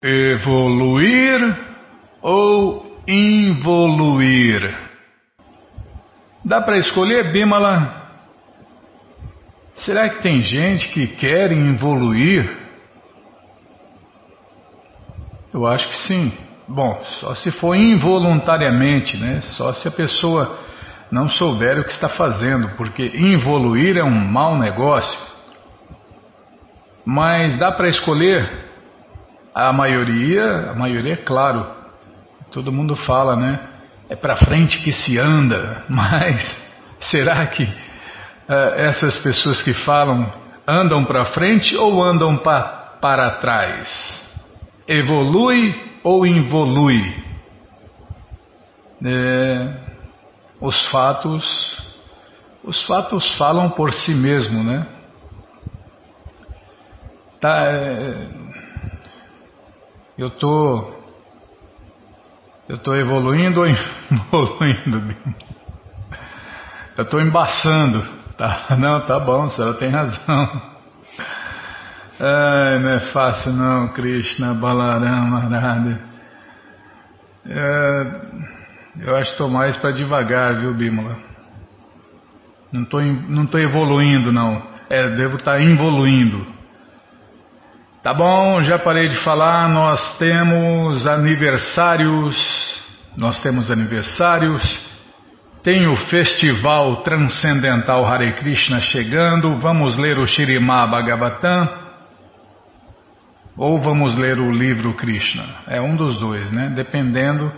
Evoluir ou involuir? Dá para escolher, Bimala? Será que tem gente que quer evoluir? Eu acho que sim. Bom, só se for involuntariamente, né? Só se a pessoa não souber o que está fazendo, porque involuir é um mau negócio. Mas dá para escolher? A maioria, a maioria é claro. Todo mundo fala, né? É para frente que se anda, mas será que uh, essas pessoas que falam andam para frente ou andam pa, para trás? Evolui ou involui? É, os fatos, os fatos falam por si mesmo, né? Tá, é, eu tô, eu tô evoluindo ou evoluindo? Eu tô embaçando, tá? Não, tá bom, a senhora tem razão. Ai, não é fácil não, Krishna, Balarama, Radha. É, eu acho que estou mais para devagar, viu, Bímola? Não estou não tô evoluindo, não. É, devo estar tá evoluindo. Tá bom, já parei de falar. Nós temos aniversários. Nós temos aniversários. Tem o Festival Transcendental Hare Krishna chegando. Vamos ler o Shirimá Bhagavatam. Ou vamos ler o livro Krishna. É um dos dois, né? Dependendo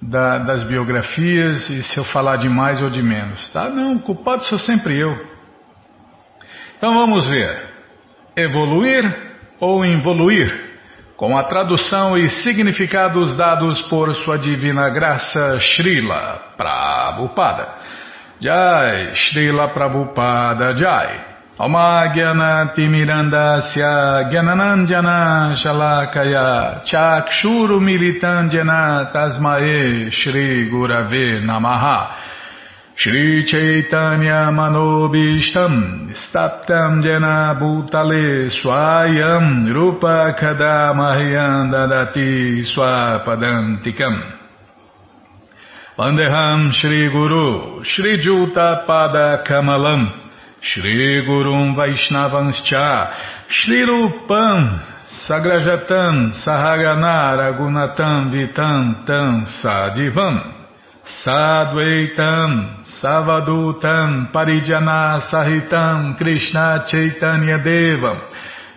da, das biografias e se eu falar de mais ou de menos. Tá? Não, culpado sou sempre eu. Então vamos ver. Evoluir ou involuir, com a tradução e significados dados por sua divina graça Srila Prabhupada. Jai, Srila Prabhupada Jai. Mirandasya Gyananandjana Shalakaya Chakshuru Militandjana Tasmae Shri Gurave Namaha Shri Chaitanya Manobishtam Staptam Jena Bhutale Swayam Rupa Kadamahyam Dadati Swapadantikam Vandeham Shri Guru Shri Juta Pada Kamalam Shri Gurum Vaishnavanscha Shri Rupam Sagrajatam Sahagana Ragunatam Vitam Tam Sadivam Sadvaitam Savadutam Parijana Sahitam Krishna Chaitanya Devam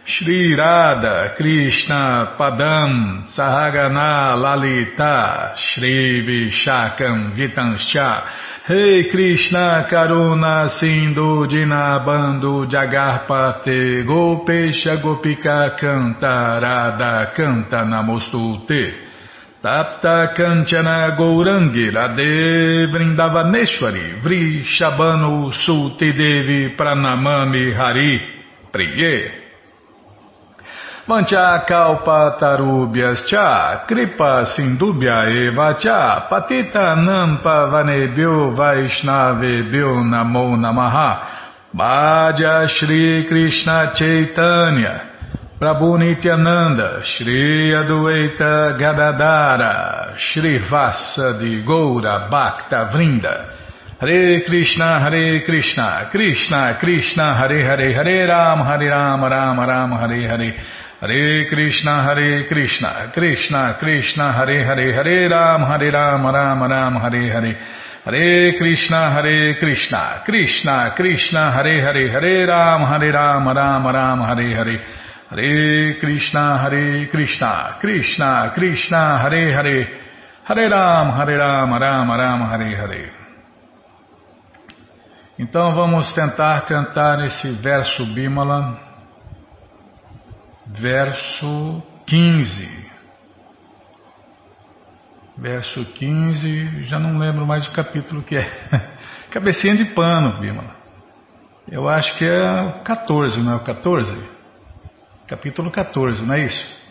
Shri Radha Krishna Padam Sahagana Lalita Shri Vishakam Vitanscha Rei Krishna Karuna Sindhu Dinabando Jagarpate Gopesha Gopika Canta Radha Canta Namostute Tapta Kanchana Gourangi Radhe Vrindavaneshwari Vri Shabano Sulti Devi Pranamami Hari Priye. Mancha Kalpa Tarubhyas Cha Kripa Sindubhya Eva Cha Patita Nampa Vanebhyo Vaishnavebhyo Namo Namaha. Bhaja Shri Krishna Chaitanya Prabhu Nityananda, Shri Adueita Gadadara, Shri Vassa de Goura Bhakta Vrinda, Hare Krishna, Hare Krishna, Krishna Krishna, Hare Hare, Hare Ram, Hare Ram, Ram Ram, Hare Hare, Hare Krishna, Hare Krishna, Krishna Krishna, Hare Hare, Hare Ram, Hare Ram, Ram Ram, Hare Hare, Hare Krishna, Hare Krishna, Krishna Krishna, Hare Hare, Hare Ram, Hare Ram, Ram Ram, Hare Hare, Hare Krishna, Hare Krishna, Krishna Krishna, Hare Hare, Hare Ram, Hare Ram, Ram Ram, Hare Hare. Então vamos tentar cantar esse verso Bimala, verso 15. Verso 15, já não lembro mais o capítulo que é. Cabecinha de pano, Bimala. Eu acho que é o 14, não é o 14? Capítulo 14, não é isso?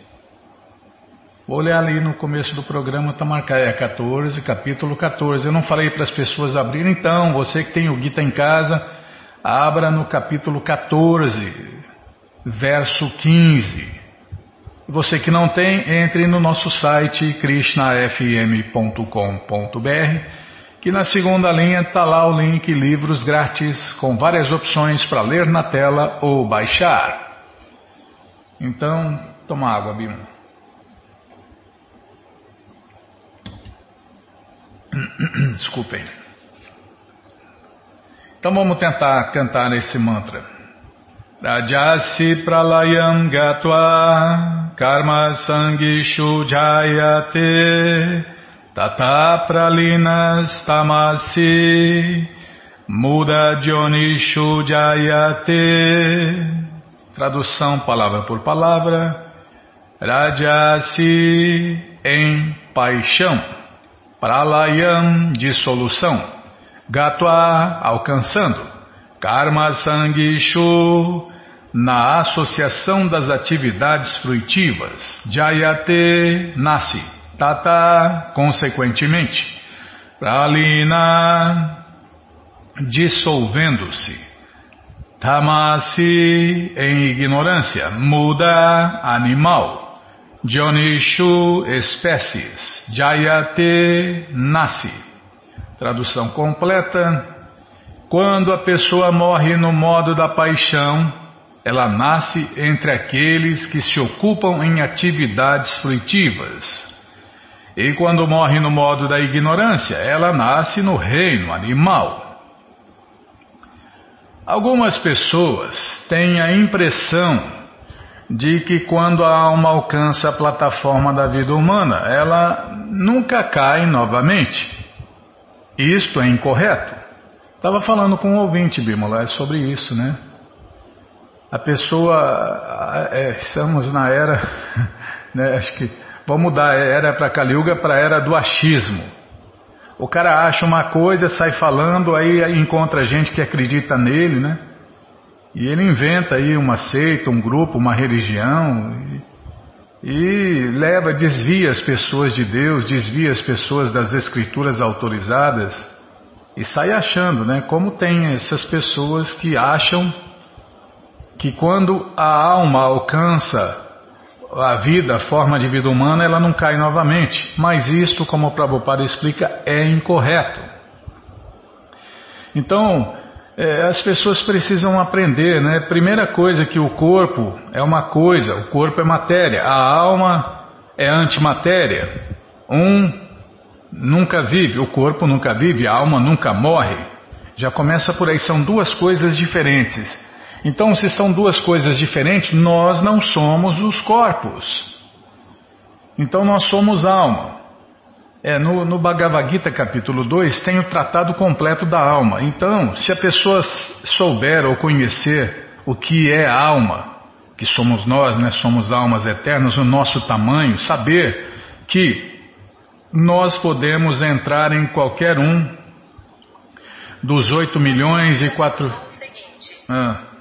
Vou olhar ali no começo do programa, está marcado, é 14, capítulo 14. Eu não falei para as pessoas abrirem, então, você que tem o Gita em casa, abra no capítulo 14, verso 15. Você que não tem, entre no nosso site krishnafm.com.br, que na segunda linha está lá o link livros grátis com várias opções para ler na tela ou baixar. Então, toma água, Bima. Desculpem. Então vamos tentar cantar esse mantra. Rajasi pralayam gatva karma sangishu jayate tata pralinas tamasi muda jonishu jayate Tradução palavra por palavra Rajasi em paixão Pralayam dissolução Gatva alcançando Karma Sangishu na associação das atividades fruitivas. Jayate nasce. Tata, consequentemente. Pralina, dissolvendo-se. Tamasi, em ignorância. Muda, animal. Jonishu, espécies. Jayate, nasce. Tradução completa. Quando a pessoa morre no modo da paixão, ela nasce entre aqueles que se ocupam em atividades fruitivas. E quando morre no modo da ignorância, ela nasce no reino animal. Algumas pessoas têm a impressão de que quando a alma alcança a plataforma da vida humana, ela nunca cai novamente. Isto é incorreto. Estava falando com um ouvinte, Bimola, sobre isso, né? a pessoa, é, estamos na era, né, acho que vamos mudar a era para Kaliuga para a era do achismo. O cara acha uma coisa, sai falando, aí encontra gente que acredita nele, né? E ele inventa aí uma seita, um grupo, uma religião e, e leva, desvia as pessoas de Deus, desvia as pessoas das escrituras autorizadas e sai achando, né? Como tem essas pessoas que acham que quando a alma alcança a vida, a forma de vida humana, ela não cai novamente. Mas isto, como o Prabhupada explica, é incorreto. Então, é, as pessoas precisam aprender, né? Primeira coisa que o corpo é uma coisa, o corpo é matéria, a alma é antimatéria. Um nunca vive, o corpo nunca vive, a alma nunca morre. Já começa por aí, são duas coisas diferentes. Então, se são duas coisas diferentes, nós não somos os corpos. Então, nós somos alma. É, no, no Bhagavad Gita, capítulo 2, tem o tratado completo da alma. Então, se a pessoa souber ou conhecer o que é alma, que somos nós, né, somos almas eternas, o nosso tamanho, saber que nós podemos entrar em qualquer um dos 8 milhões e 4. Ah.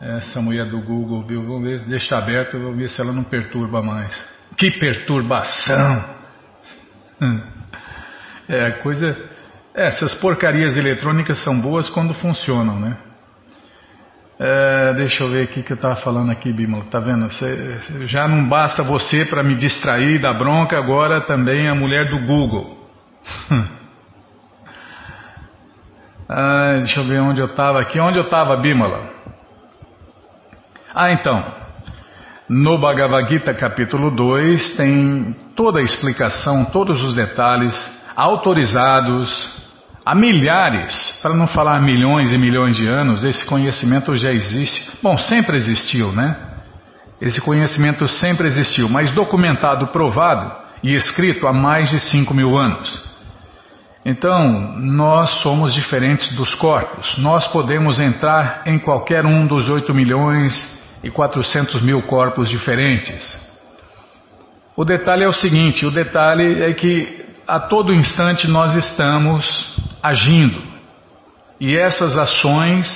Essa mulher do Google, viu? Vamos ver, deixa aberto, vou ver se ela não perturba mais. Que perturbação! Hum. É, coisa. É, essas porcarias eletrônicas são boas quando funcionam, né? É, deixa eu ver o que eu estava falando aqui, Bímola. Tá vendo? Cê, já não basta você para me distrair da bronca, agora também a mulher do Google. ah, deixa eu ver onde eu estava aqui. Onde eu estava, Bímola? Ah, então. No Bhagavad Gita capítulo 2 tem toda a explicação, todos os detalhes autorizados há milhares, para não falar milhões e milhões de anos, esse conhecimento já existe. Bom, sempre existiu, né? Esse conhecimento sempre existiu, mas documentado, provado e escrito há mais de 5 mil anos. Então, nós somos diferentes dos corpos. Nós podemos entrar em qualquer um dos 8 milhões e 400 mil corpos diferentes. O detalhe é o seguinte: o detalhe é que a todo instante nós estamos agindo e essas ações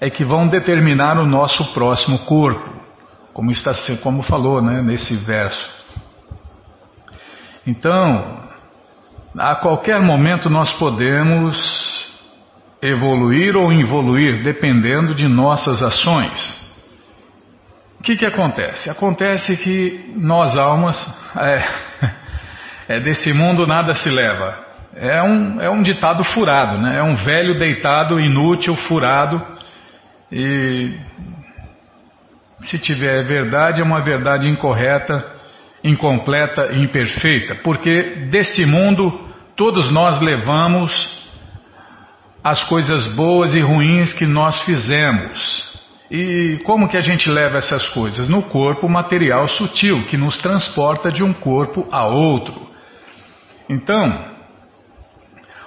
é que vão determinar o nosso próximo corpo, como está como falou, né, nesse verso. Então, a qualquer momento nós podemos evoluir ou involuir, dependendo de nossas ações. O que, que acontece? Acontece que nós almas, é, é desse mundo nada se leva. É um, é um ditado furado, né? É um velho deitado, inútil, furado. E se tiver verdade, é uma verdade incorreta, incompleta imperfeita. Porque desse mundo todos nós levamos as coisas boas e ruins que nós fizemos. E como que a gente leva essas coisas? No corpo material sutil, que nos transporta de um corpo a outro. Então,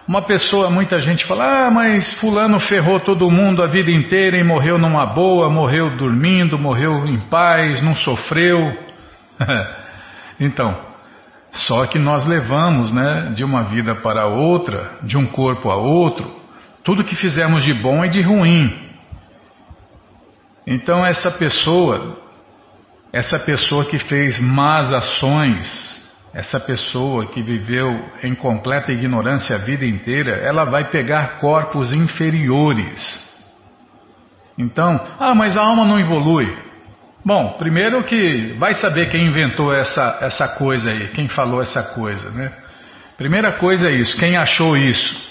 uma pessoa, muita gente fala, ah, mas fulano ferrou todo mundo a vida inteira e morreu numa boa, morreu dormindo, morreu em paz, não sofreu. então, só que nós levamos, né, de uma vida para outra, de um corpo a outro, tudo que fizemos de bom e de ruim. Então essa pessoa, essa pessoa que fez más ações, essa pessoa que viveu em completa ignorância a vida inteira, ela vai pegar corpos inferiores. Então, ah, mas a alma não evolui. Bom, primeiro que vai saber quem inventou essa, essa coisa aí, quem falou essa coisa, né? Primeira coisa é isso, quem achou isso.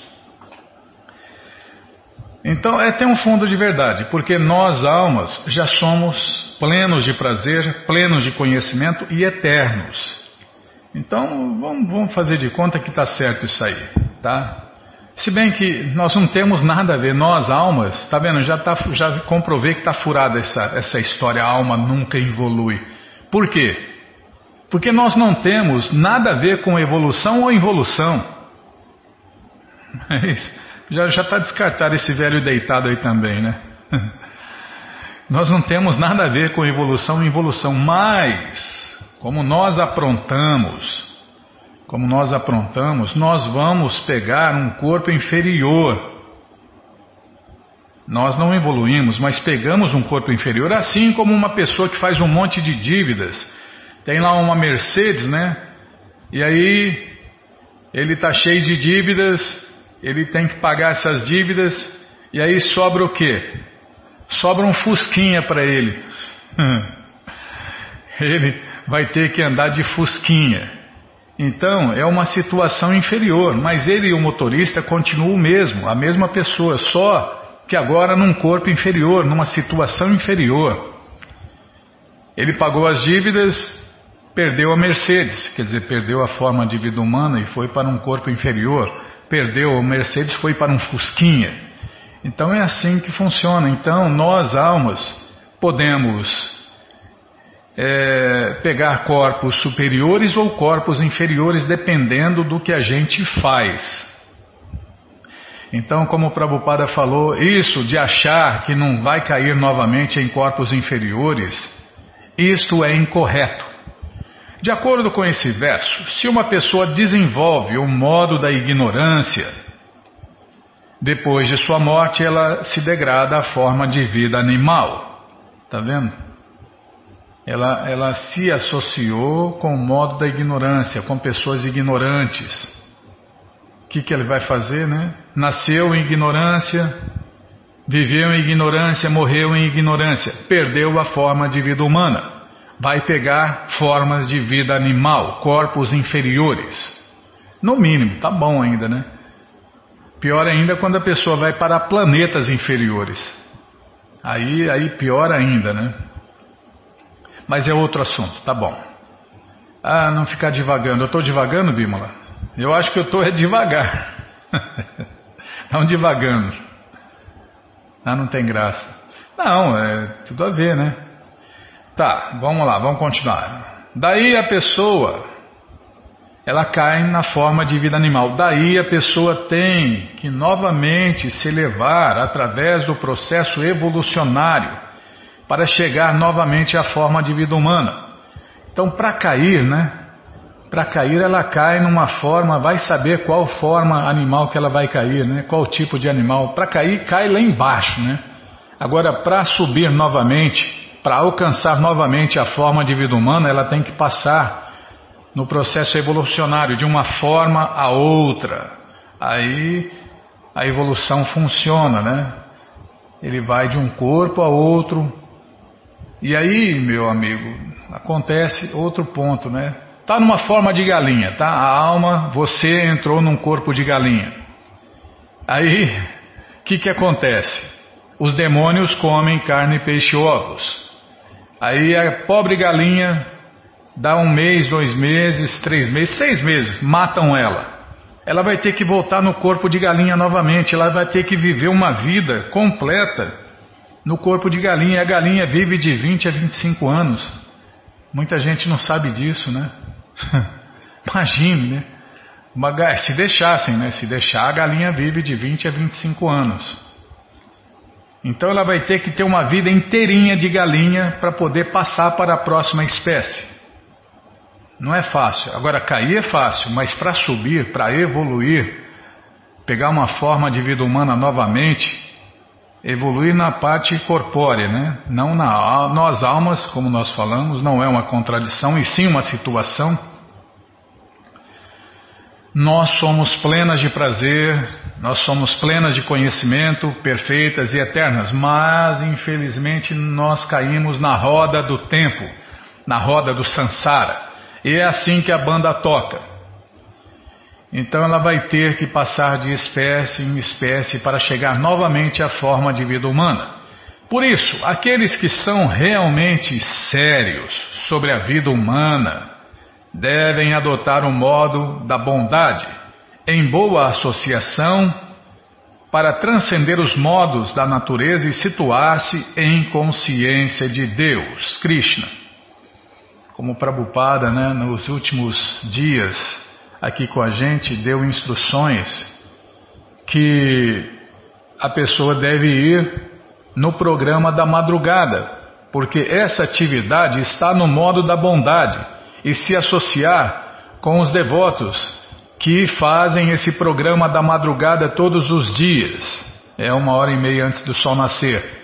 Então, é ter um fundo de verdade, porque nós, almas, já somos plenos de prazer, plenos de conhecimento e eternos. Então vamos, vamos fazer de conta que está certo isso aí, tá? Se bem que nós não temos nada a ver, nós almas, tá vendo? Já, tá, já comprovei que está furada essa, essa história, a alma nunca evolui. Por quê? Porque nós não temos nada a ver com evolução ou involução. É isso. Já está descartado esse velho deitado aí também, né? Nós não temos nada a ver com evolução e involução, mas como nós aprontamos, como nós aprontamos, nós vamos pegar um corpo inferior. Nós não evoluímos, mas pegamos um corpo inferior, assim como uma pessoa que faz um monte de dívidas. Tem lá uma Mercedes, né? E aí ele está cheio de dívidas, ele tem que pagar essas dívidas, e aí sobra o quê? Sobra um fusquinha para ele. ele vai ter que andar de fusquinha. Então é uma situação inferior, mas ele e o motorista continuam o mesmo, a mesma pessoa, só que agora num corpo inferior, numa situação inferior. Ele pagou as dívidas, perdeu a Mercedes, quer dizer, perdeu a forma de vida humana e foi para um corpo inferior. Perdeu a Mercedes, foi para um Fusquinha. Então é assim que funciona. Então nós, almas, podemos é, pegar corpos superiores ou corpos inferiores, dependendo do que a gente faz. Então, como o Prabhupada falou, isso de achar que não vai cair novamente em corpos inferiores, isto é incorreto. De acordo com esse verso, se uma pessoa desenvolve o modo da ignorância, depois de sua morte ela se degrada à forma de vida animal. Está vendo? ela, ela se associou com o modo da ignorância, com pessoas ignorantes. O que, que ele vai fazer, né? Nasceu em ignorância, viveu em ignorância, morreu em ignorância, perdeu a forma de vida humana. Vai pegar formas de vida animal, corpos inferiores. No mínimo, tá bom ainda, né? Pior ainda quando a pessoa vai para planetas inferiores. Aí, aí pior ainda, né? Mas é outro assunto, tá bom. Ah, não ficar divagando. Eu estou divagando, Bímola? Eu acho que eu estou é devagar. não divagando. Ah, não tem graça. Não, é tudo a ver, né? Tá, vamos lá, vamos continuar. Daí a pessoa, ela cai na forma de vida animal. Daí a pessoa tem que novamente se elevar através do processo evolucionário para chegar novamente à forma de vida humana. Então, para cair, né? Para cair, ela cai numa forma, vai saber qual forma animal que ela vai cair, né? Qual tipo de animal. Para cair, cai lá embaixo, né? Agora, para subir novamente, para alcançar novamente a forma de vida humana, ela tem que passar no processo evolucionário de uma forma a outra. Aí a evolução funciona, né? Ele vai de um corpo a outro, E aí, meu amigo, acontece outro ponto, né? Tá numa forma de galinha, tá? A alma, você entrou num corpo de galinha. Aí, o que que acontece? Os demônios comem carne, peixe e ovos. Aí a pobre galinha dá um mês, dois meses, três meses, seis meses, matam ela. Ela vai ter que voltar no corpo de galinha novamente, ela vai ter que viver uma vida completa no corpo de galinha. A galinha vive de 20 a 25 anos. Muita gente não sabe disso, né? Imagine, né? Uma, se deixassem, né? Se deixar, a galinha vive de 20 a 25 anos. Então ela vai ter que ter uma vida inteirinha de galinha para poder passar para a próxima espécie. Não é fácil. Agora, cair é fácil, mas para subir, para evoluir, pegar uma forma de vida humana novamente, evoluir na parte corpórea, né? Não na nós almas, como nós falamos, não é uma contradição e sim uma situação. Nós somos plenas de prazer, nós somos plenas de conhecimento, perfeitas e eternas, mas infelizmente nós caímos na roda do tempo, na roda do sansara. E é assim que a banda toca. Então ela vai ter que passar de espécie em espécie para chegar novamente à forma de vida humana. Por isso, aqueles que são realmente sérios sobre a vida humana devem adotar o modo da bondade, em boa associação, para transcender os modos da natureza e situar-se em consciência de Deus, Krishna. Como Prabhupada, né, nos últimos dias, aqui com a gente deu instruções que a pessoa deve ir no programa da madrugada, porque essa atividade está no modo da bondade e se associar com os devotos que fazem esse programa da madrugada todos os dias. É uma hora e meia antes do sol nascer.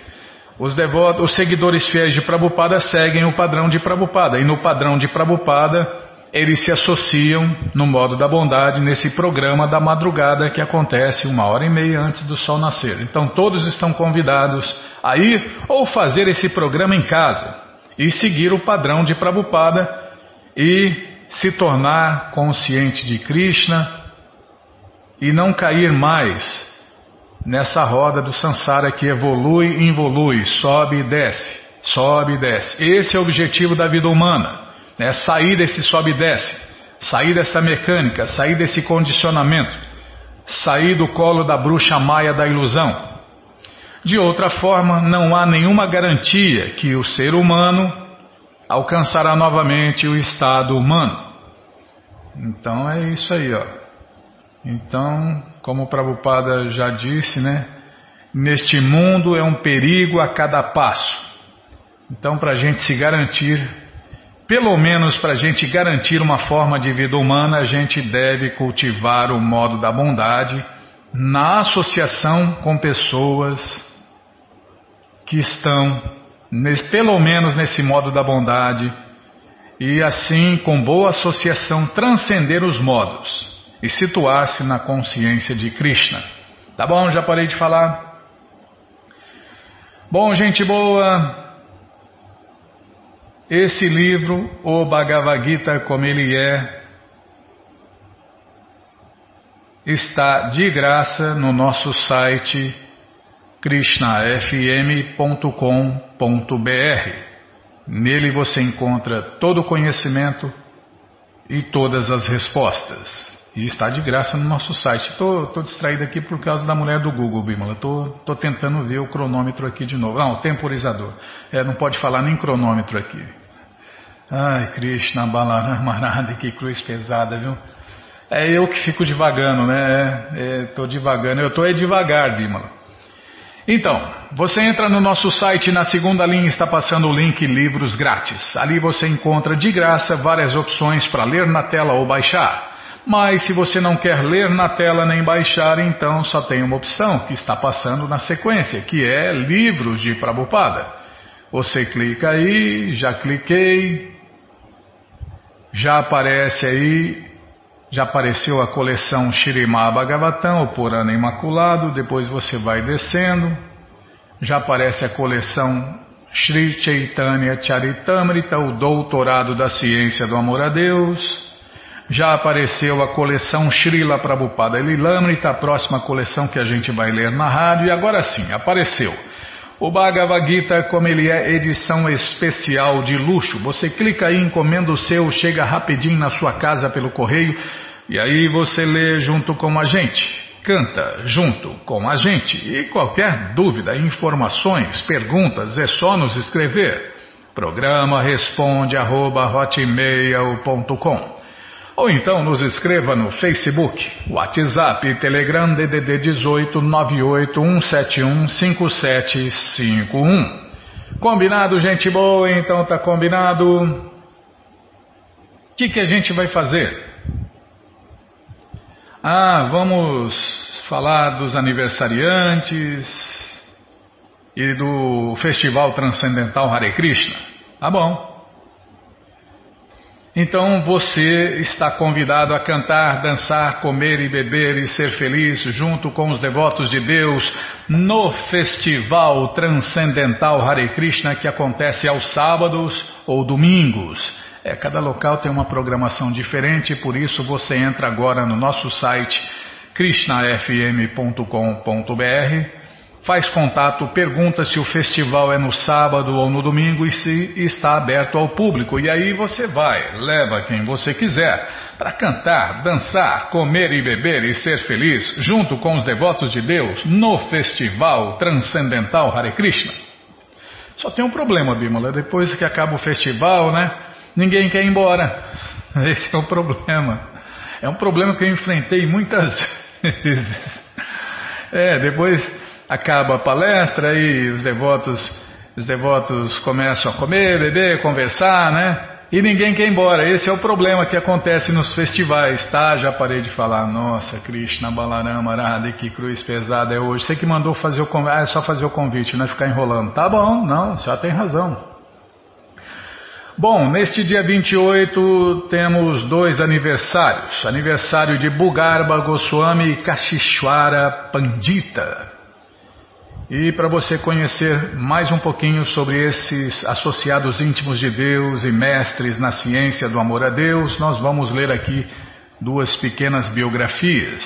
Os devotos, os seguidores fiéis de Prabhupada seguem o padrão de Prabhupada e no padrão de Prabhupada eles se associam no modo da bondade nesse programa da madrugada que acontece uma hora e meia antes do sol nascer. Então todos estão convidados a ir ou fazer esse programa em casa e seguir o padrão de Prabhupada e se tornar consciente de Krishna e não cair mais nessa roda do sansara que evolui e involui, sobe e desce, sobe e desce. Esse é o objetivo da vida humana né? sair desse sobe e desce, sair dessa mecânica, sair desse condicionamento, sair do colo da bruxa maia da ilusão. De outra forma, não há nenhuma garantia que o ser humano alcançará novamente o estado humano. Então é isso aí, ó. Então, como o Prabhupada já disse, né? Neste mundo é um perigo a cada passo. Então, para a gente se garantir pelo menos para a gente garantir uma forma de vida humana, a gente deve cultivar o modo da bondade na associação com pessoas que estão, pelo menos nesse modo da bondade, e assim, com boa associação, transcender os modos e situar-se na consciência de Krishna. Tá bom? Já parei de falar? Bom, gente boa. Esse livro, o Bhagavad Gita como ele é, está de graça no nosso site krishnafm.com.br. Nele você encontra todo o conhecimento e todas as respostas. E está de graça no nosso site. Estou distraído aqui por causa da mulher do Google, Bimala. Estou tentando ver o cronômetro aqui de novo. Ah, o temporizador. É, não pode falar nem cronômetro aqui. Ai, Krishna, Balaram, que cruz pesada, viu? É eu que fico devagando, né? Estou é, é, devagando. Eu estou é devagar, Bimala. Então, você entra no nosso site, na segunda linha está passando o link Livros Grátis. Ali você encontra de graça várias opções para ler na tela ou baixar. Mas se você não quer ler na tela nem baixar, então só tem uma opção que está passando na sequência, que é Livros de Prabhupada. Você clica aí, já cliquei, já aparece aí, já apareceu a coleção Shirimá Bhagavatam, o Purana Imaculado, depois você vai descendo, já aparece a coleção Sri Chaitanya Charitamrita, o Doutorado da Ciência do Amor a Deus. Já apareceu a coleção Srila Prabhupada Lilamrita, a próxima coleção que a gente vai ler na rádio. E agora sim, apareceu. O Bhagavad Gita, como ele é edição especial de luxo, você clica aí, encomenda o seu, chega rapidinho na sua casa pelo correio e aí você lê junto com a gente canta junto com a gente. E qualquer dúvida, informações, perguntas, é só nos escrever. Programa responde arroba, ou então nos escreva no Facebook, WhatsApp e Telegram DDD 18 98171 5751. Combinado, gente boa? Então tá combinado. O que, que a gente vai fazer? Ah, vamos falar dos aniversariantes e do Festival Transcendental Hare Krishna. Tá bom. Então você está convidado a cantar, dançar, comer e beber e ser feliz junto com os devotos de Deus no Festival Transcendental Hare Krishna que acontece aos sábados ou domingos. É, cada local tem uma programação diferente, por isso você entra agora no nosso site krishnafm.com.br, faz contato, pergunta se o festival é no sábado ou no domingo e se está aberto ao público. E aí você vai, leva quem você quiser para cantar, dançar, comer e beber e ser feliz junto com os devotos de Deus no festival transcendental Hare Krishna. Só tem um problema, Bímola, depois que acaba o festival, né? Ninguém quer ir embora. Esse é o problema. É um problema que eu enfrentei muitas vezes. É, depois acaba a palestra e os devotos, os devotos começam a comer, beber, conversar, né? E ninguém quer ir embora. Esse é o problema que acontece nos festivais, tá? Já parei de falar. Nossa, Krishna, Balarama, Radha, que cruz pesada é hoje. Você que mandou fazer o convite. Ah, é só fazer o convite, não é ficar enrolando. Tá bom, não, já tem razão. Bom, neste dia 28 temos dois aniversários. Aniversário de Bugarba Goswami e Kashishwara Pandita. E para você conhecer mais um pouquinho sobre esses associados íntimos de Deus e mestres na ciência do amor a Deus, nós vamos ler aqui duas pequenas biografias.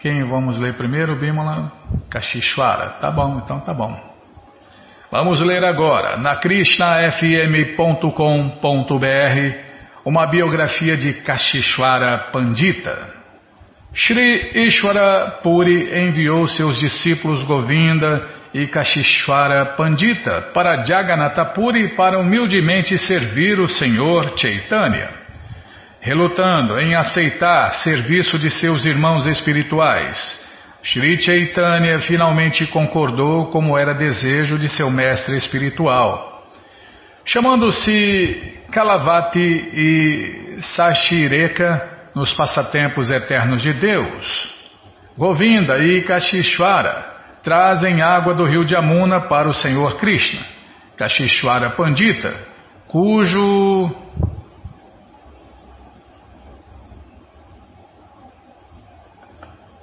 Quem vamos ler primeiro, Bimala? Kashishwara. Tá bom, então tá bom. Vamos ler agora, na krishnafm.com.br, uma biografia de Kashishwara Pandita. Shri Ishwara Puri enviou seus discípulos Govinda e Kashishwara Pandita para Jagannatha Puri para humildemente servir o Senhor Chaitanya. Relutando em aceitar serviço de seus irmãos espirituais, Shri Chaitanya finalmente concordou como era desejo de seu mestre espiritual. Chamando-se Kalavati e Sashireka nos passatempos eternos de Deus, Govinda e Kashishwara trazem água do rio de Amuna para o Senhor Krishna. Kashishwara Pandita, cujo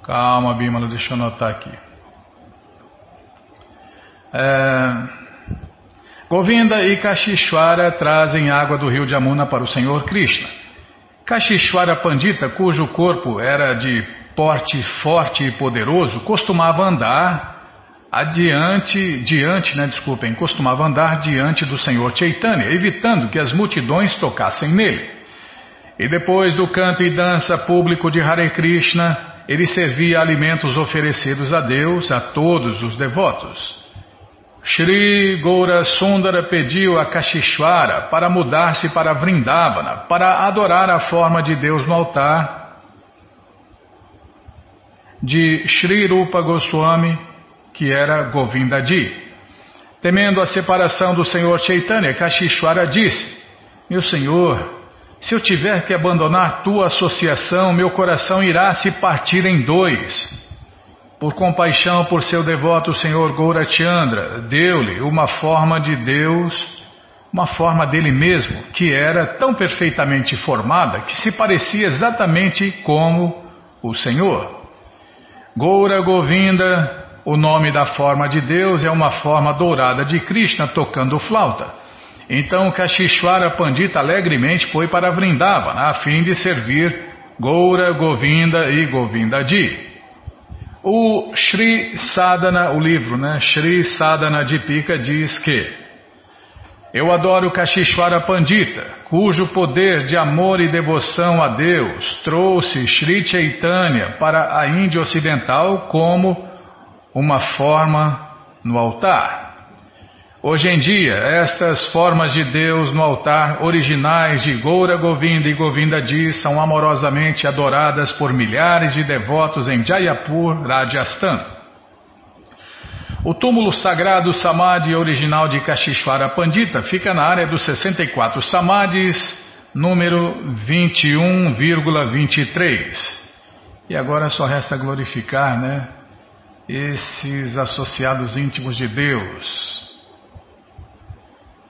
Calma, Bímola, deixa eu anotar aqui. É... Govinda e Kashishwara trazem água do rio de Amuna para o Senhor Krishna. Kashishwara Pandita, cujo corpo era de porte forte e poderoso, costumava andar adiante, diante, né, desculpem, costumava andar diante do Senhor Chaitanya, evitando que as multidões tocassem nele. E depois do canto e dança público de Hare Krishna, ele servia alimentos oferecidos a Deus a todos os devotos. Shri Goura Sundara pediu a Kashishwara para mudar-se para Vrindavana, para adorar a forma de Deus no altar de Shri Rupa Goswami, que era Govindadi. Temendo a separação do Senhor Chaitanya, Kashishwara disse: Meu Senhor, se eu tiver que abandonar tua associação, meu coração irá se partir em dois. Por compaixão por seu devoto Senhor Gaurachandra, deu-lhe uma forma de Deus, uma forma dele mesmo, que era tão perfeitamente formada que se parecia exatamente como o Senhor. Goura Govinda o nome da forma de Deus é uma forma dourada de Krishna tocando flauta. Então Kashishwara Pandita alegremente foi para Vrindavana a fim de servir Goura, Govinda e Govindadi. O Sri Sadhana, o livro, né? Sri Sadhana Dipika diz que eu adoro Kashishwara Pandita, cujo poder de amor e devoção a Deus trouxe Sri Chaitanya para a Índia Ocidental como uma forma no altar. Hoje em dia, estas formas de Deus no altar, originais de Goura Govinda e Govinda Di, são amorosamente adoradas por milhares de devotos em Jayapur, Rajasthan. O túmulo sagrado Samadhi original de Kashishwara Pandita fica na área dos 64 Samadhis, número 21,23. E agora só resta glorificar, né? Esses associados íntimos de Deus.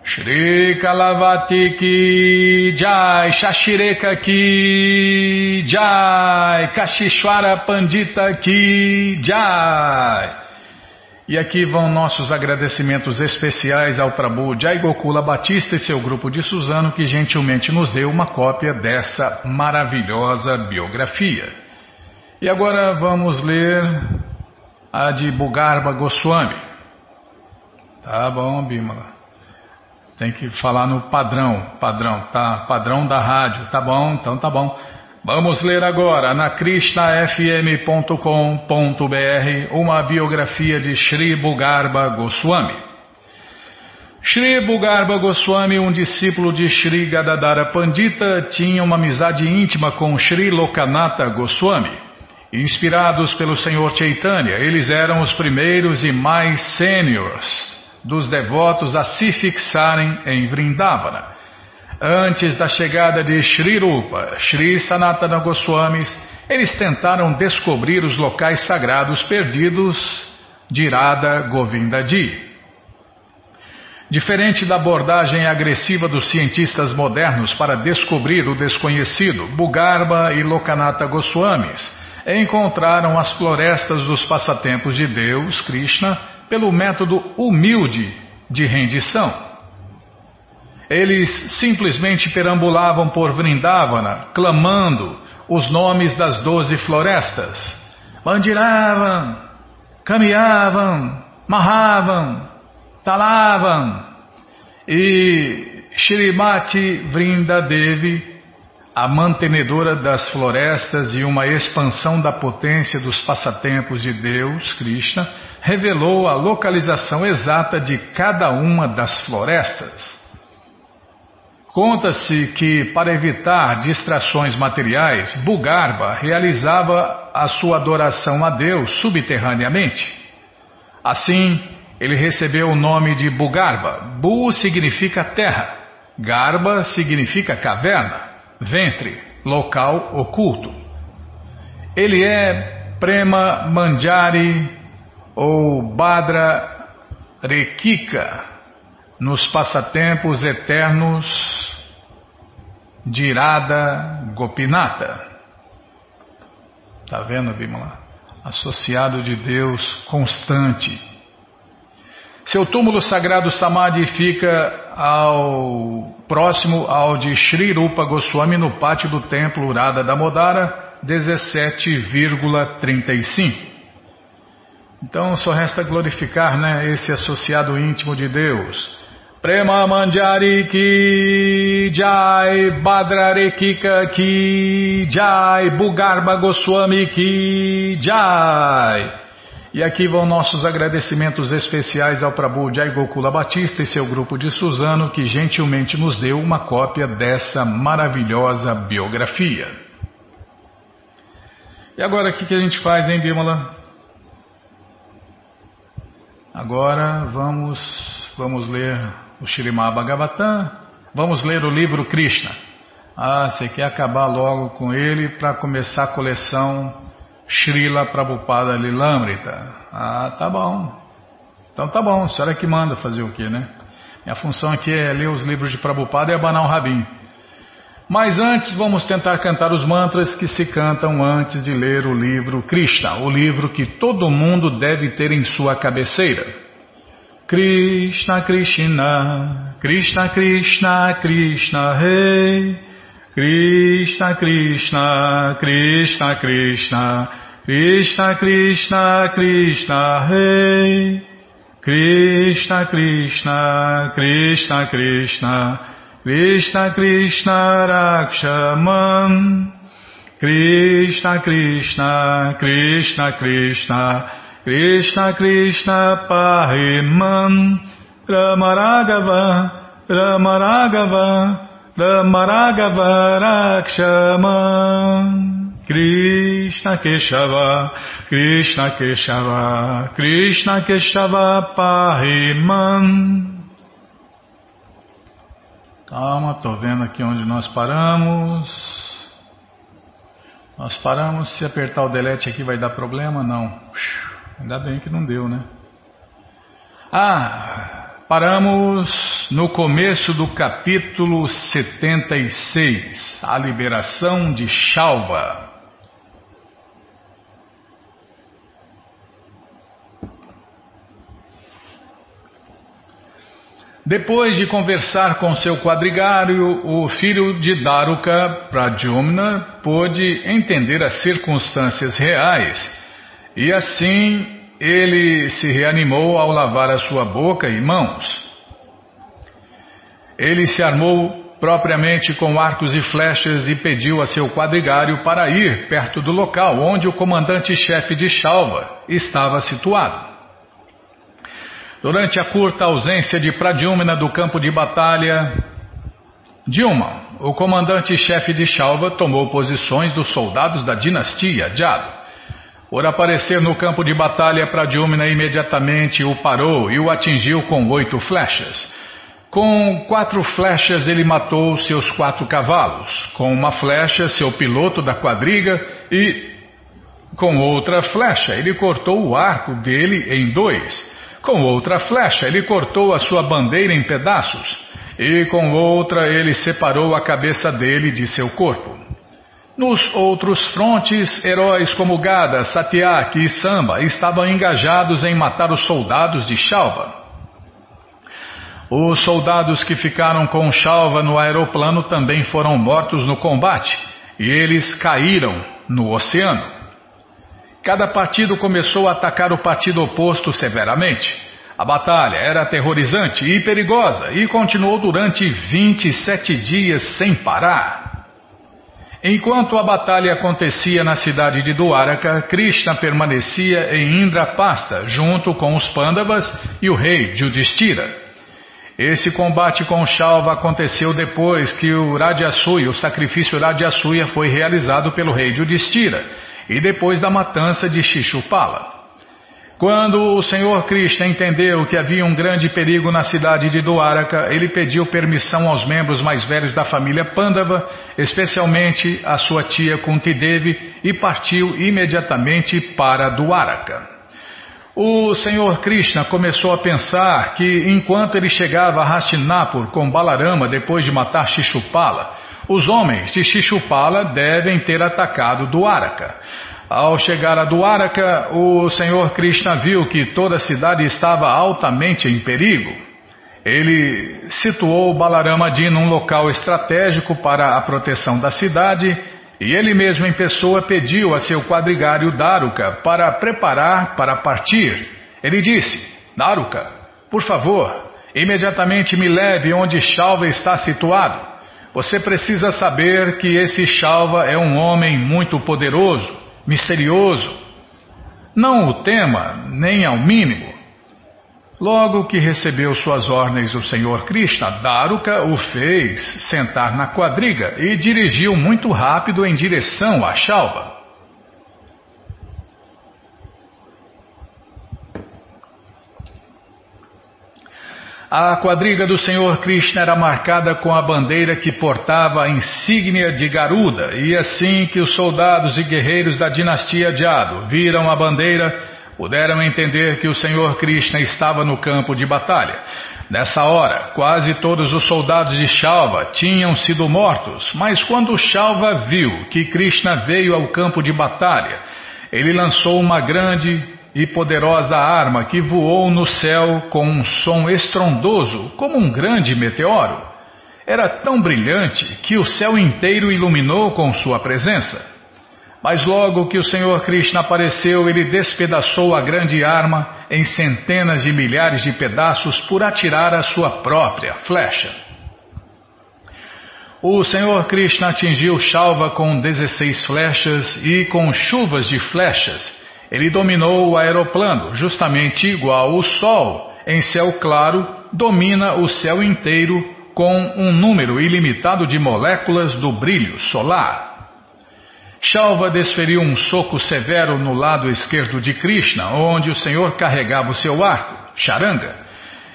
Shri Kalavati ki Jai, Shashireka ki Jai, Kashishwara Pandita ki Jai. E aqui vão nossos agradecimentos especiais ao Prabhu Jai Gokula Batista e seu grupo de Suzano que gentilmente nos deu uma cópia dessa maravilhosa biografia. E agora vamos ler a de Bugarba Goswami. Tá bom, Bimala. Tem que falar no padrão, padrão, tá? Padrão da rádio, tá bom? Então tá bom. Vamos ler agora na krishnafm.com.br uma biografia de Sri Bugarba Goswami. Sri Bugarba Goswami, um discípulo de Sri Gadadara Pandita, tinha uma amizade íntima com Sri Lokanatha Goswami. Inspirados pelo Senhor Chaitanya, eles eram os primeiros e mais sêniores dos devotos a se fixarem em Vrindavana. Antes da chegada de Sri Rupa, Sri Sanatana Goswamis, eles tentaram descobrir os locais sagrados perdidos de Irada Govindadi. Diferente da abordagem agressiva dos cientistas modernos para descobrir o desconhecido, Bugarba e Lokanatha Goswamis encontraram as florestas dos passatempos de Deus, Krishna, pelo método humilde de rendição. Eles simplesmente perambulavam por Vrindavana, clamando os nomes das doze florestas. Mandiravam, caminhavam, marravam, talavam. E Shrimati Vrindadevi, a mantenedora das florestas e uma expansão da potência dos passatempos de Deus, Krishna, revelou a localização exata de cada uma das florestas. Conta-se que, para evitar distrações materiais, Bugarba realizava a sua adoração a Deus subterraneamente. Assim, ele recebeu o nome de Bugarba. Bu significa terra, Garba significa caverna, ventre, local oculto. Ele é Prema Manjari ou Badra Rekika nos passatempos eternos de Irada Gopinata. Está vendo, Bimala? Associado de Deus constante. Seu túmulo sagrado Samadhi fica ao próximo ao de Sri Rupa Goswami no pátio do templo Urada Damodara, 17,35. Então só resta glorificar né, esse associado íntimo de Deus Prema Manjari ki Jai, Badrarekika ki Jai, Bugarba Goswami ki Jai. E aqui vão nossos agradecimentos especiais ao Prabhu Jai Gokula Batista e seu grupo de Suzano que gentilmente nos deu uma cópia dessa maravilhosa biografia. E agora o que, que a gente faz, hein, Bimala? Agora vamos, vamos ler o Srimad Bhagavatam, vamos ler o livro Krishna. Ah, você quer acabar logo com ele para começar a coleção Srila Prabhupada Lilamrita. Ah, tá bom. Então tá bom, a senhora que manda fazer o quê, né? Minha função aqui é ler os livros de Prabhupada e abanar o rabinho. Mas antes vamos tentar cantar os mantras que se cantam antes de ler o livro Krishna, o livro que todo mundo deve ter em sua cabeceira. Krishna Krishna, Krishna Krishna, Krishna Rei. Krishna Krishna, Krishna Krishna, Krishna Krishna, Krishna Rei. Krishna Krishna, Krishna Krishna. Krishna Krishna Rakshaman Krishna Krishna Krishna Krishna. Krishna Krishna Pahiman Ramaragava Ramaragava Ramaragava Rakshaman Krishna Keshava Krishna Keshava. Krishna Keshava Pahiman Calma, estou vendo aqui onde nós paramos. Nós paramos, se apertar o delete aqui vai dar problema? Não. Ainda bem que não deu, né? Ah, paramos no começo do capítulo 76, a liberação de Shalva. Depois de conversar com seu quadrigário, o filho de Daruka, Pradyumna, pôde entender as circunstâncias reais e assim ele se reanimou ao lavar a sua boca e mãos. Ele se armou propriamente com arcos e flechas e pediu a seu quadrigário para ir perto do local onde o comandante-chefe de Shalva estava situado. Durante a curta ausência de Pradyumna do campo de batalha, Dilma, o comandante-chefe de Shalva, tomou posições dos soldados da dinastia Jado. Por aparecer no campo de batalha, Pradyumna imediatamente o parou e o atingiu com oito flechas. Com quatro flechas ele matou seus quatro cavalos, com uma flecha seu piloto da quadriga e com outra flecha ele cortou o arco dele em dois. Com outra flecha, ele cortou a sua bandeira em pedaços, e com outra, ele separou a cabeça dele de seu corpo. Nos outros frontes, heróis como Gada, Satyaki e Samba estavam engajados em matar os soldados de Shalva. Os soldados que ficaram com Shalva no aeroplano também foram mortos no combate, e eles caíram no oceano. Cada partido começou a atacar o partido oposto severamente. A batalha era aterrorizante e perigosa e continuou durante 27 dias sem parar. Enquanto a batalha acontecia na cidade de Dwaraka, Krishna permanecia em Indrapasta junto com os Pandavas e o rei Judistira. Esse combate com Shalva aconteceu depois que o Rajasuya, o sacrifício Rajasuya foi realizado pelo rei Judistira e depois da matança de Shishupala. Quando o Senhor Krishna entendeu que havia um grande perigo na cidade de Dwaraka, ele pediu permissão aos membros mais velhos da família Pandava, especialmente a sua tia Kuntidevi, e partiu imediatamente para Dwaraka. O Senhor Krishna começou a pensar que enquanto ele chegava a Hastinapur com Balarama depois de matar Shishupala, os homens de Shishupala devem ter atacado Dwaraka. Ao chegar a Dwaraka, o Senhor Krishna viu que toda a cidade estava altamente em perigo. Ele situou Balarama Ji num local estratégico para a proteção da cidade e ele mesmo em pessoa pediu a seu quadrigário Daruka para preparar para partir. Ele disse: Daruka, por favor, imediatamente me leve onde Shalva está situado. Você precisa saber que esse Shalva é um homem muito poderoso, misterioso. Não o tema, nem ao mínimo. Logo que recebeu suas ordens o Senhor Krishna, Daruka o fez sentar na quadriga e dirigiu muito rápido em direção a Shalva. A quadriga do Senhor Krishna era marcada com a bandeira que portava a insígnia de Garuda, e assim que os soldados e guerreiros da dinastia Jado viram a bandeira, puderam entender que o Senhor Krishna estava no campo de batalha. Nessa hora, quase todos os soldados de Shalva tinham sido mortos, mas quando Shalva viu que Krishna veio ao campo de batalha, ele lançou uma grande e poderosa arma que voou no céu com um som estrondoso, como um grande meteoro. Era tão brilhante que o céu inteiro iluminou com sua presença. Mas logo que o Senhor Krishna apareceu, ele despedaçou a grande arma em centenas de milhares de pedaços por atirar a sua própria flecha. O Senhor Krishna atingiu Shalva com 16 flechas e com chuvas de flechas. Ele dominou o aeroplano, justamente igual o Sol, em céu claro, domina o céu inteiro com um número ilimitado de moléculas do brilho solar. Shalva desferiu um soco severo no lado esquerdo de Krishna, onde o Senhor carregava o seu arco, Charanga,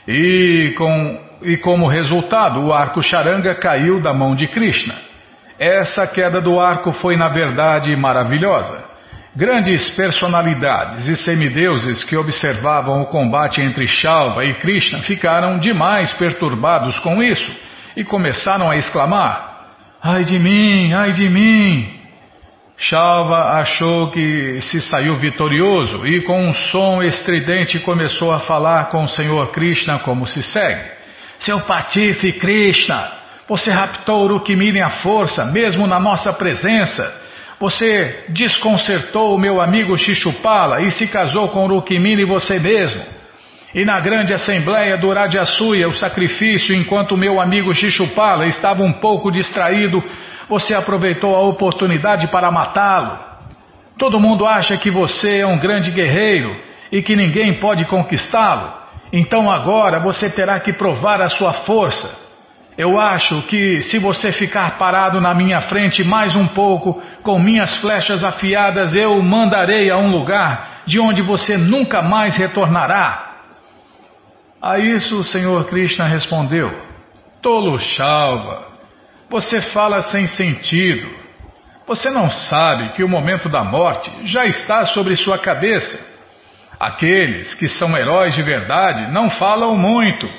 e, com, e como resultado o arco Charanga caiu da mão de Krishna. Essa queda do arco foi na verdade maravilhosa. Grandes personalidades e semideuses que observavam o combate entre Shalva e Krishna ficaram demais perturbados com isso e começaram a exclamar: Ai de mim, ai de mim! Shalva achou que se saiu vitorioso e com um som estridente começou a falar com o Senhor Krishna como se segue. Seu patife Krishna, você raptou Rukmini à força, mesmo na nossa presença. Você desconcertou o meu amigo Shishupala e se casou com Rukmini você mesmo. E na grande assembleia do Rajasuya, o sacrifício, enquanto meu amigo Shishupala estava um pouco distraído, você aproveitou a oportunidade para matá-lo. Todo mundo acha que você é um grande guerreiro e que ninguém pode conquistá-lo. Então agora você terá que provar a sua força. Eu acho que se você ficar parado na minha frente mais um pouco, com minhas flechas afiadas, eu o mandarei a um lugar de onde você nunca mais retornará. A isso o Senhor Krishna respondeu: Tolo Shalva, você fala sem sentido. Você não sabe que o momento da morte já está sobre sua cabeça. Aqueles que são heróis de verdade não falam muito.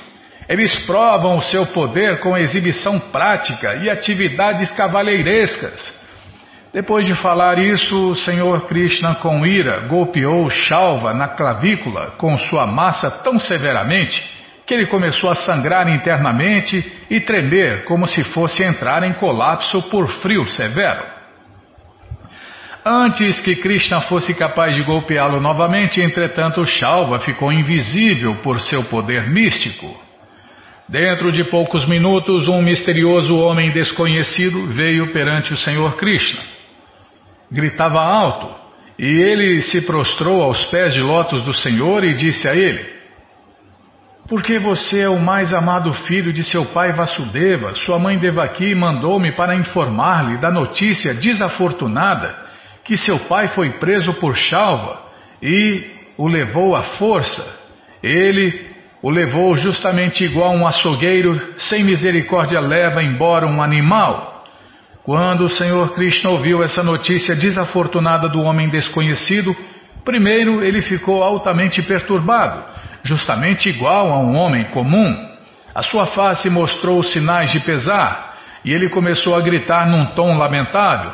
Eles provam o seu poder com exibição prática e atividades cavalheirescas. Depois de falar isso, o Senhor Krishna, com ira, golpeou Shalva na clavícula com sua massa tão severamente que ele começou a sangrar internamente e tremer como se fosse entrar em colapso por frio severo. Antes que Krishna fosse capaz de golpeá-lo novamente, entretanto, Shalva ficou invisível por seu poder místico. Dentro de poucos minutos, um misterioso homem desconhecido veio perante o Senhor Krishna. Gritava alto, e ele se prostrou aos pés de lótus do Senhor e disse a ele: porque você é o mais amado filho de seu pai Vasudeva, sua mãe Devaki mandou-me para informar-lhe da notícia desafortunada que seu pai foi preso por Shalva e o levou à força. Ele o levou justamente igual um açougueiro, sem misericórdia leva embora um animal. Quando o Senhor Krishna ouviu essa notícia desafortunada do homem desconhecido, primeiro ele ficou altamente perturbado justamente igual a um homem comum. A sua face mostrou sinais de pesar e ele começou a gritar num tom lamentável: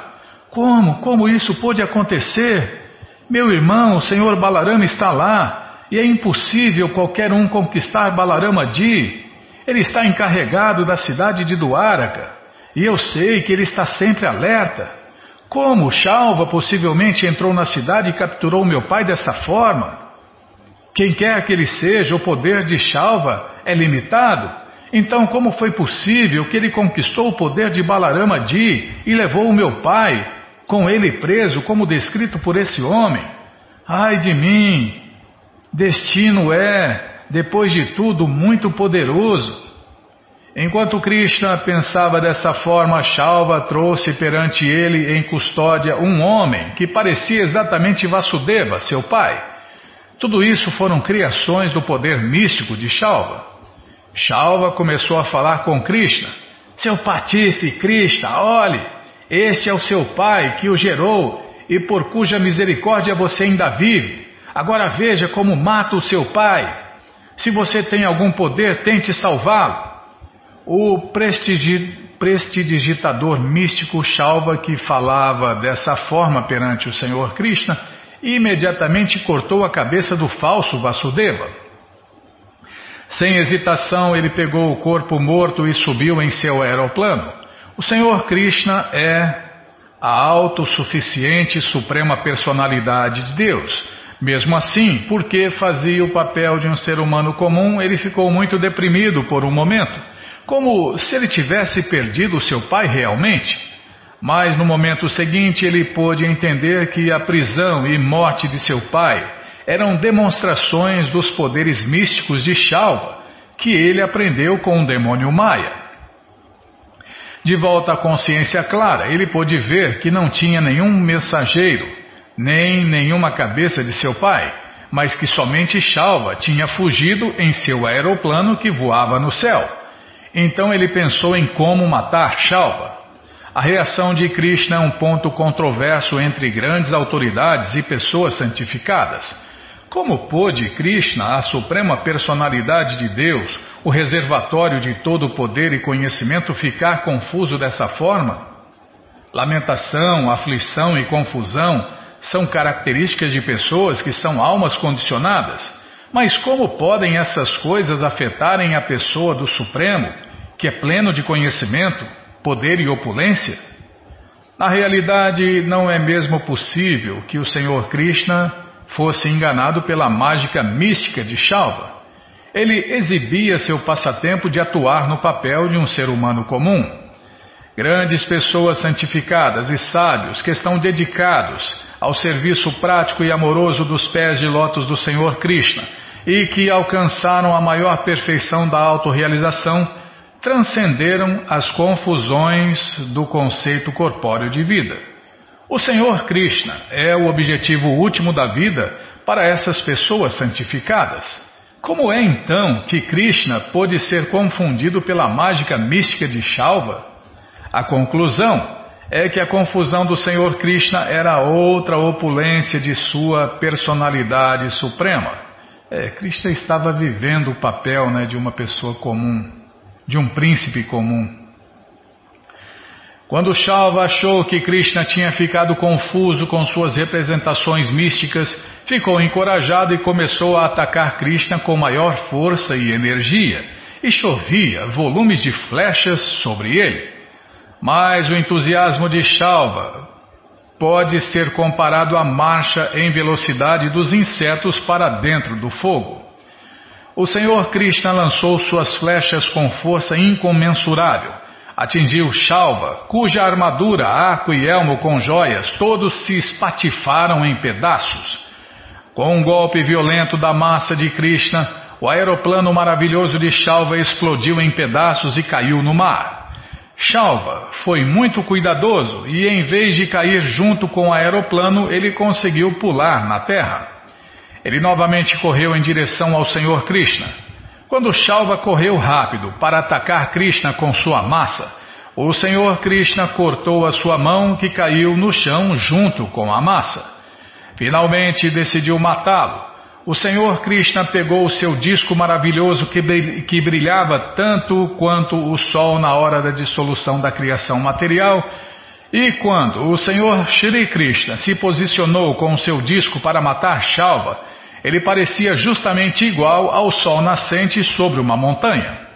Como? Como isso pôde acontecer? Meu irmão, o senhor Balarama está lá e é impossível qualquer um conquistar Balarama Di. Ele está encarregado da cidade de Duaraka e eu sei que ele está sempre alerta. Como Shalva possivelmente entrou na cidade e capturou meu pai dessa forma? Quem quer que ele seja, o poder de Shalva é limitado. Então, como foi possível que ele conquistou o poder de Balarama Di e levou o meu pai, com ele preso, como descrito por esse homem? Ai de mim! Destino é, depois de tudo, muito poderoso. Enquanto Krishna pensava dessa forma, Shalva trouxe perante ele em custódia um homem que parecia exatamente Vasudeva, seu pai. Tudo isso foram criações do poder místico de Shalva. Shalva começou a falar com Krishna. Seu patife, Krishna, olhe, este é o seu pai que o gerou e por cuja misericórdia você ainda vive. Agora veja como mata o seu pai. Se você tem algum poder, tente salvá-lo. O prestigi, prestidigitador místico Shalva, que falava dessa forma perante o Senhor Krishna, imediatamente cortou a cabeça do falso Vasudeva. Sem hesitação, ele pegou o corpo morto e subiu em seu aeroplano. O Senhor Krishna é a autossuficiente suprema personalidade de Deus. Mesmo assim, porque fazia o papel de um ser humano comum, ele ficou muito deprimido por um momento, como se ele tivesse perdido seu pai realmente. Mas no momento seguinte ele pôde entender que a prisão e morte de seu pai eram demonstrações dos poderes místicos de Shalva, que ele aprendeu com o demônio Maia. De volta à consciência clara, ele pôde ver que não tinha nenhum mensageiro, nem nenhuma cabeça de seu pai, mas que somente Shalva tinha fugido em seu aeroplano que voava no céu. Então ele pensou em como matar Shalva. A reação de Krishna é um ponto controverso entre grandes autoridades e pessoas santificadas. Como pôde Krishna, a suprema personalidade de Deus, o reservatório de todo o poder e conhecimento ficar confuso dessa forma? Lamentação, aflição e confusão são características de pessoas que são almas condicionadas. Mas como podem essas coisas afetarem a pessoa do Supremo, que é pleno de conhecimento, poder e opulência? Na realidade, não é mesmo possível que o Senhor Krishna fosse enganado pela mágica mística de Shalva. Ele exibia seu passatempo de atuar no papel de um ser humano comum. Grandes pessoas santificadas e sábios que estão dedicados ao serviço prático e amoroso dos pés de lótus do Senhor Krishna e que alcançaram a maior perfeição da autorrealização, transcenderam as confusões do conceito corpóreo de vida. O Senhor Krishna é o objetivo último da vida para essas pessoas santificadas. Como é então que Krishna pôde ser confundido pela mágica mística de Shalva? A conclusão é que a confusão do Senhor Krishna era outra opulência de sua personalidade suprema. É, Krishna estava vivendo o papel né, de uma pessoa comum, de um príncipe comum. Quando Shalva achou que Krishna tinha ficado confuso com suas representações místicas, ficou encorajado e começou a atacar Krishna com maior força e energia, e chovia volumes de flechas sobre ele. Mas o entusiasmo de Shalva pode ser comparado à marcha em velocidade dos insetos para dentro do fogo. O Senhor Krishna lançou suas flechas com força incomensurável atingiu Shalva, cuja armadura, arco e elmo com joias todos se espatifaram em pedaços. Com um golpe violento da massa de Krishna, o aeroplano maravilhoso de Shalva explodiu em pedaços e caiu no mar. Shalva foi muito cuidadoso e, em vez de cair junto com o aeroplano, ele conseguiu pular na terra. Ele novamente correu em direção ao Senhor Krishna. Quando Shalva correu rápido para atacar Krishna com sua massa, o Senhor Krishna cortou a sua mão que caiu no chão junto com a massa. Finalmente decidiu matá-lo. O Senhor Krishna pegou o seu disco maravilhoso que brilhava tanto quanto o sol na hora da dissolução da criação material. E quando o Senhor Shri Krishna se posicionou com o seu disco para matar Shalva, ele parecia justamente igual ao sol nascente sobre uma montanha.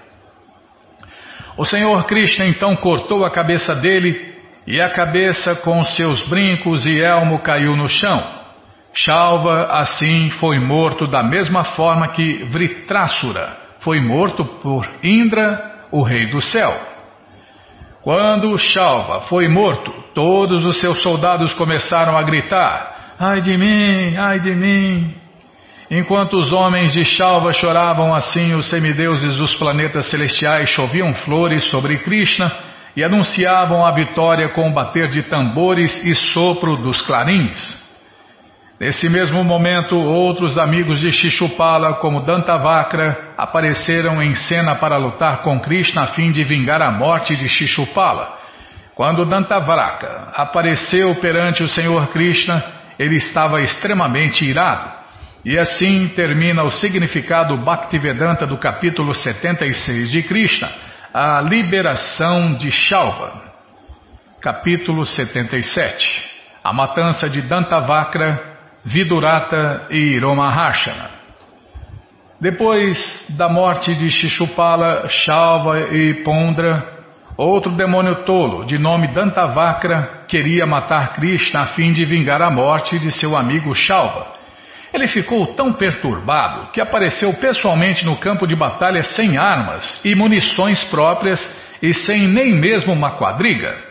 O Senhor Krishna então cortou a cabeça dele e a cabeça com seus brincos e elmo caiu no chão. Shalva assim foi morto da mesma forma que Vritrasura foi morto por Indra, o rei do céu. Quando Shalva foi morto, todos os seus soldados começaram a gritar: Ai de mim, ai de mim! Enquanto os homens de Shalva choravam assim, os semideuses dos planetas celestiais choviam flores sobre Krishna e anunciavam a vitória com o bater de tambores e sopro dos clarins. Nesse mesmo momento, outros amigos de Shishupala, como Dantavakra, apareceram em cena para lutar com Krishna a fim de vingar a morte de Shishupala. Quando Dantavraka apareceu perante o Senhor Krishna, ele estava extremamente irado. E assim termina o significado Bhaktivedanta do capítulo 76 de Krishna, a liberação de Shalva. Capítulo 77 A matança de Dantavakra, Vidurata e Romaharshana. Depois da morte de Shishupala, Shalva e Pondra, outro demônio tolo, de nome Dantavakra, queria matar Krishna a fim de vingar a morte de seu amigo Shalva. Ele ficou tão perturbado que apareceu pessoalmente no campo de batalha sem armas e munições próprias e sem nem mesmo uma quadriga.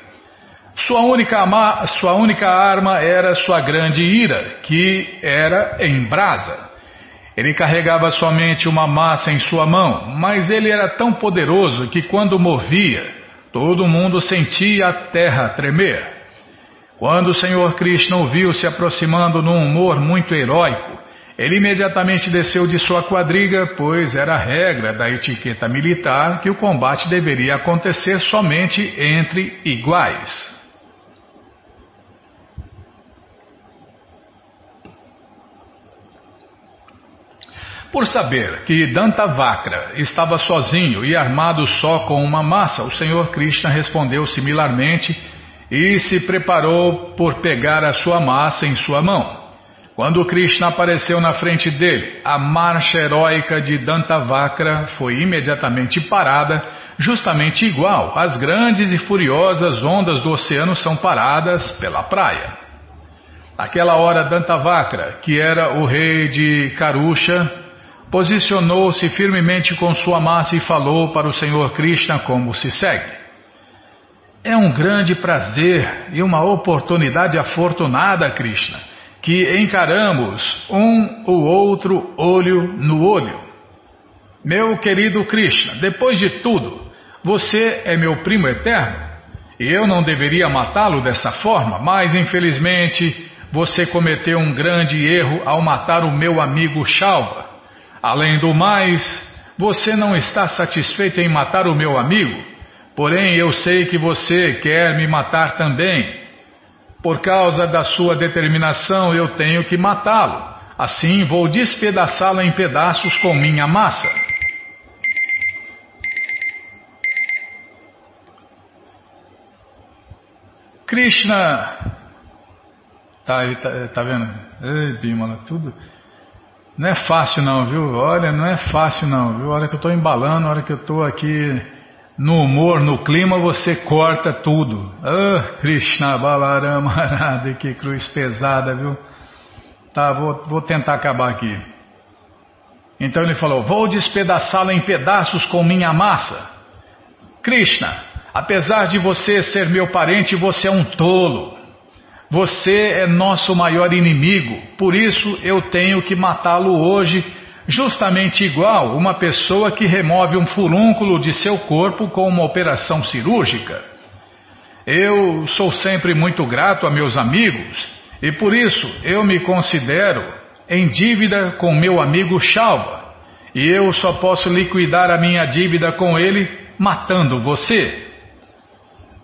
Sua única, sua única arma era sua grande ira, que era em brasa. Ele carregava somente uma massa em sua mão, mas ele era tão poderoso que quando movia, todo mundo sentia a terra tremer. Quando o Senhor Krishna o viu se aproximando num humor muito heróico, ele imediatamente desceu de sua quadriga, pois era regra da etiqueta militar que o combate deveria acontecer somente entre iguais. Por saber que Dantavakra estava sozinho e armado só com uma massa, o Senhor Krishna respondeu similarmente e se preparou por pegar a sua massa em sua mão. Quando Krishna apareceu na frente dele, a marcha heróica de Dantavakra foi imediatamente parada, justamente igual às grandes e furiosas ondas do oceano são paradas pela praia. Naquela hora, Dantavakra, que era o rei de Karusha, posicionou-se firmemente com sua massa e falou para o Senhor Krishna como se segue. É um grande prazer e uma oportunidade afortunada, Krishna, que encaramos um ou outro olho no olho. Meu querido Krishna, depois de tudo, você é meu primo eterno e eu não deveria matá-lo dessa forma, mas infelizmente você cometeu um grande erro ao matar o meu amigo Shalva. Além do mais, você não está satisfeito em matar o meu amigo Porém, eu sei que você quer me matar também. Por causa da sua determinação, eu tenho que matá-lo. Assim, vou despedaçá-lo em pedaços com minha massa. Krishna. Tá, tá, tá vendo? Ei, Bimala, tudo. Não é fácil não, viu? Olha, não é fácil não, viu? Olha que eu estou embalando, olha que eu estou aqui no humor, no clima, você corta tudo. Ah, Krishna Balarama que cruz pesada, viu? Tá, vou, vou tentar acabar aqui. Então ele falou: Vou despedaçá-lo em pedaços com minha massa. Krishna, apesar de você ser meu parente, você é um tolo. Você é nosso maior inimigo, por isso eu tenho que matá-lo hoje justamente igual uma pessoa que remove um furúnculo de seu corpo com uma operação cirúrgica. Eu sou sempre muito grato a meus amigos e por isso eu me considero em dívida com meu amigo Chalva e eu só posso liquidar a minha dívida com ele matando você.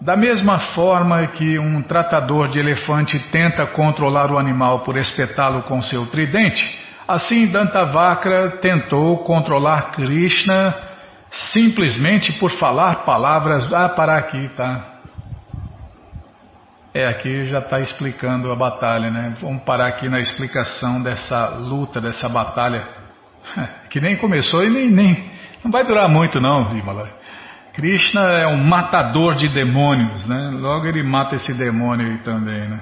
Da mesma forma que um tratador de elefante tenta controlar o animal por espetá-lo com seu tridente, Assim, Dantavakra tentou controlar Krishna simplesmente por falar palavras. Ah, parar aqui, tá? É, aqui já está explicando a batalha, né? Vamos parar aqui na explicação dessa luta, dessa batalha, que nem começou e nem, nem não vai durar muito, não, Vimala. Krishna é um matador de demônios, né? Logo ele mata esse demônio aí também, né?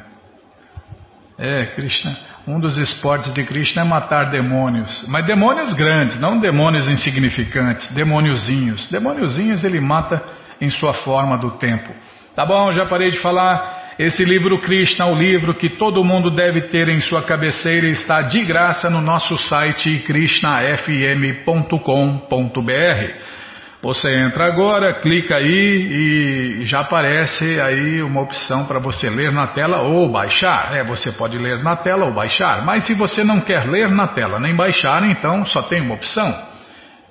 É, Krishna. Um dos esportes de Krishna é matar demônios, mas demônios grandes, não demônios insignificantes, demôniozinhos. Demôniozinhos ele mata em sua forma do tempo. Tá bom, já parei de falar. Esse livro Krishna, o livro que todo mundo deve ter em sua cabeceira, está de graça no nosso site krishnafm.com.br. Você entra agora, clica aí e já aparece aí uma opção para você ler na tela ou baixar. É, você pode ler na tela ou baixar, mas se você não quer ler na tela nem baixar, então só tem uma opção,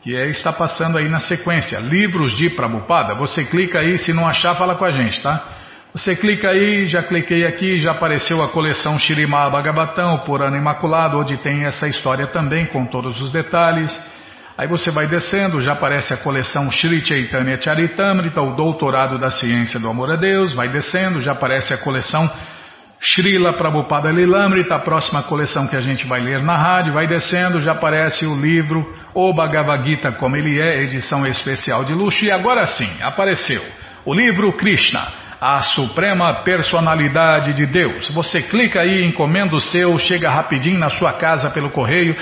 que é, está passando aí na sequência, livros de Prabupada. Você clica aí, se não achar, fala com a gente, tá? Você clica aí, já cliquei aqui, já apareceu a coleção Shirimá Bhagavatam, por ano imaculado, onde tem essa história também com todos os detalhes. Aí você vai descendo, já aparece a coleção Shri Chaitanya Charitamrita, o doutorado da ciência do amor a Deus, vai descendo, já aparece a coleção Srila Prabhupada Lilamrita, a próxima coleção que a gente vai ler na rádio, vai descendo, já aparece o livro O Bhagavad Gita como ele é, edição especial de luxo, e agora sim, apareceu o livro Krishna, a suprema personalidade de Deus. Você clica aí, encomenda o seu, chega rapidinho na sua casa pelo correio,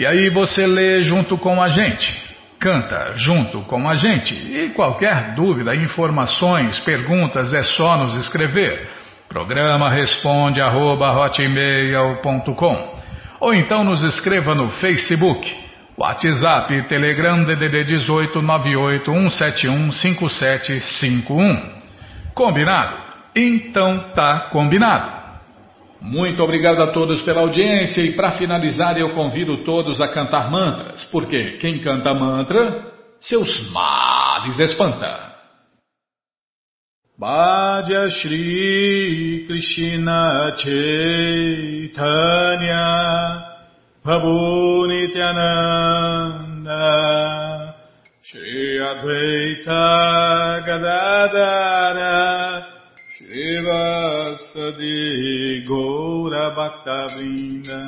e aí você lê junto com a gente canta junto com a gente. E qualquer dúvida, informações, perguntas, é só nos escrever. Programa responde arroba, ou então nos escreva no Facebook, WhatsApp, Telegram DDD 18 98 171 5751. Combinado? Então tá combinado. Muito obrigado a todos pela audiência e para finalizar eu convido todos a cantar mantras, porque quem canta mantra, seus males espanta. Bhaja Shri Krishna Chaitanya Prabhu Nityananda Shri Advaita Gadadara Shri Vasadi Gaura Bhaktavinda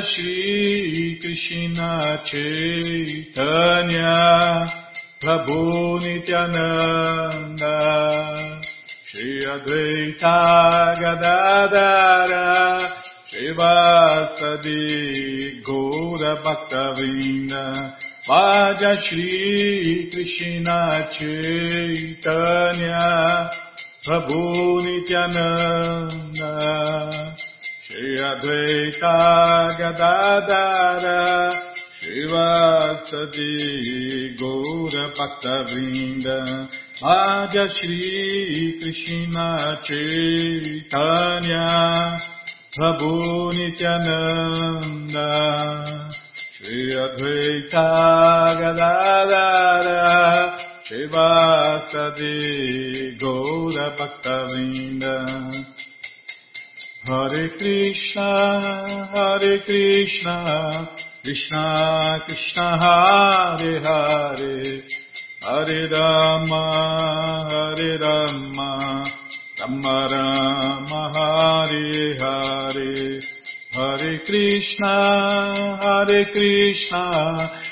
Shri Krishna Chaitanya Prabhu Nityananda Shri Advaita Gadadara Shri Vasadi Gaura Bhaktavinda Vaja Shri Krishna Chaitanya Prabhu Nityananda Shri Advaita Gadadara Shivasadi Gaura Bhaktavrinda Madhya Shri Krishna Chaitanya Prabhu Nityananda Shri Advaita Gadadara Shivasadi Gaura Bhaktavrinda Hare Krishna Hare Krishna Krishna Krishna Hare Hare. Hare Rama Hare Rama Rama Rama Hare Hare. Hare Krishna Hare Krishna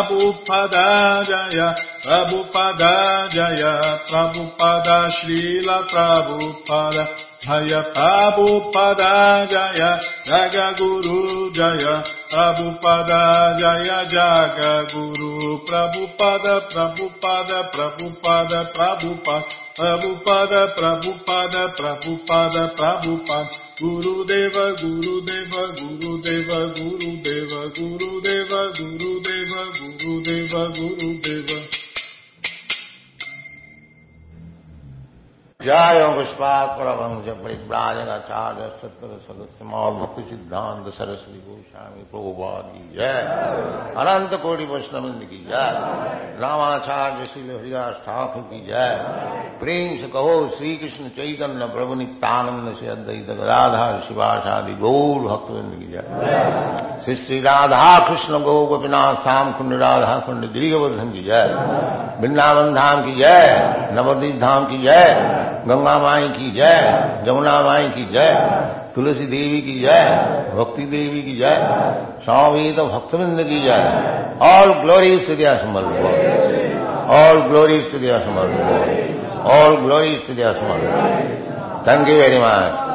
Prabhupada Jaya Prabhupada Jaya Prabhupada Srila Prabhupada Jaya Prabhupada Jaya Jaga Guru Jaya Prabhupada Jaya Jaga Guru Prabhupada Prabhupada Prabhupada Prabhupada Prabhupada Prabhupada Prabhupada Prabhupada Guru Deva Guru Deva Guru Deva Guru Deva Guru Deva Guru Deva Guru Gurudeva Gurudeva जय पुष्पात परमंश परिव्राजनाचार्य सत्तर सदस्य भक्ति सिद्धांत सरस्वती गोस्वामी प्रभुपाद की जय अनंत कोटि वैष्णविंद की जय रामाचार्य श्री हरिदास ठाकुर की जय प्रेम से कहो श्री कृष्ण चैतन्य प्रभु नित्यानंद से अद्वैत गदाधार शिवाशादि गौर भक्तविंद की जय श्री श्री राधा कृष्ण गौ गोपीनाथ श्याम कुंड राधा कुंड गिरिवर्धन की जय वृंदावन धाम की जय नवदीप धाम की जय गंगा माई की जय जमुना माई की जय तुलसी देवी की जय भक्ति देवी की जय स्वामी तो भक्तविंद की जय ऑल ग्लोरीज टू दिया समर ऑल ग्लोरीज टू दिया समर ऑल ग्लोरीज टू दिया summer thank you very much